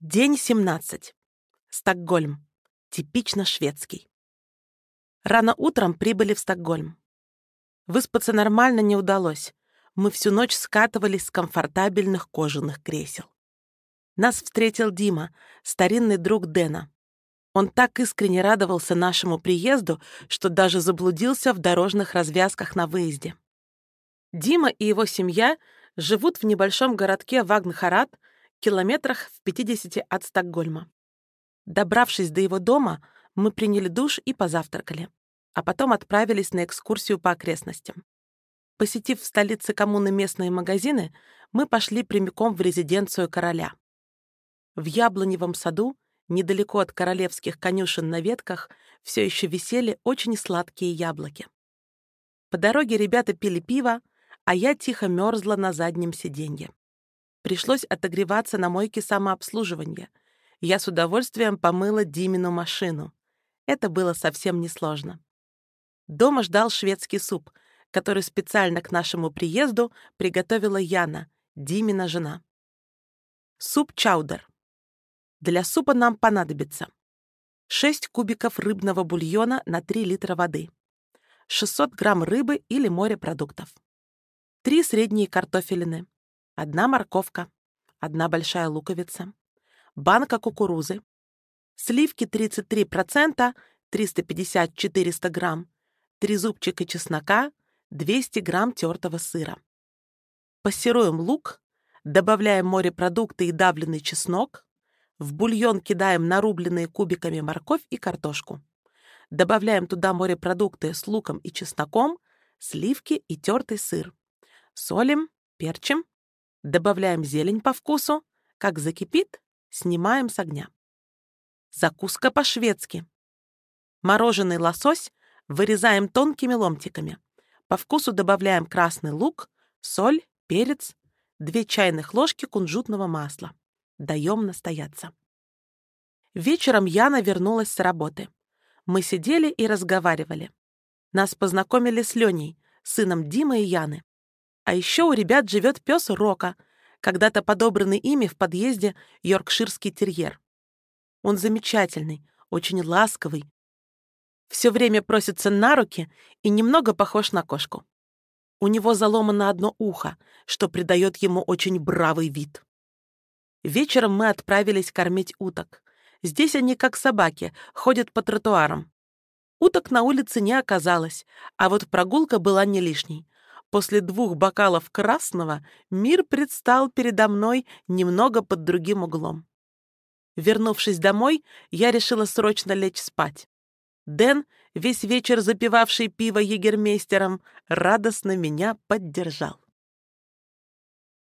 День 17. Стокгольм. Типично шведский. Рано утром прибыли в Стокгольм. Выспаться нормально не удалось. Мы всю ночь скатывались с комфортабельных кожаных кресел. Нас встретил Дима, старинный друг Дэна. Он так искренне радовался нашему приезду, что даже заблудился в дорожных развязках на выезде. Дима и его семья живут в небольшом городке Вагнхарат, километрах в 50 от Стокгольма. Добравшись до его дома, мы приняли душ и позавтракали, а потом отправились на экскурсию по окрестностям. Посетив в столице коммуны местные магазины, мы пошли прямиком в резиденцию короля. В яблоневом саду, недалеко от королевских конюшен на ветках, все еще висели очень сладкие яблоки. По дороге ребята пили пиво, а я тихо мерзла на заднем сиденье. Пришлось отогреваться на мойке самообслуживания. Я с удовольствием помыла Димину машину. Это было совсем несложно. Дома ждал шведский суп, который специально к нашему приезду приготовила Яна, Димина жена. Суп чаудер. Для супа нам понадобится 6 кубиков рыбного бульона на 3 литра воды, 600 грамм рыбы или морепродуктов, 3 средние картофелины, одна морковка, одна большая луковица, банка кукурузы, сливки 33%, 350-400 грамм, три зубчика чеснока, 200 грамм тертого сыра. Пассируем лук, добавляем морепродукты и давленный чеснок, в бульон кидаем нарубленные кубиками морковь и картошку. Добавляем туда морепродукты с луком и чесноком, сливки и тертый сыр. Солим, перчим, Добавляем зелень по вкусу. Как закипит, снимаем с огня. Закуска по-шведски. Мороженый лосось вырезаем тонкими ломтиками. По вкусу добавляем красный лук, соль, перец, 2 чайных ложки кунжутного масла. Даем настояться. Вечером Яна вернулась с работы. Мы сидели и разговаривали. Нас познакомили с Леней, сыном Димы и Яны. А еще у ребят живет пес Рока, когда-то подобранный ими в подъезде йоркширский терьер. Он замечательный, очень ласковый, все время просится на руки и немного похож на кошку. У него заломано одно ухо, что придает ему очень бравый вид. Вечером мы отправились кормить уток. Здесь они, как собаки, ходят по тротуарам. Уток на улице не оказалось, а вот прогулка была не лишней. После двух бокалов красного мир предстал передо мной немного под другим углом. Вернувшись домой, я решила срочно лечь спать. Дэн, весь вечер запивавший пиво егермейстером, радостно меня поддержал.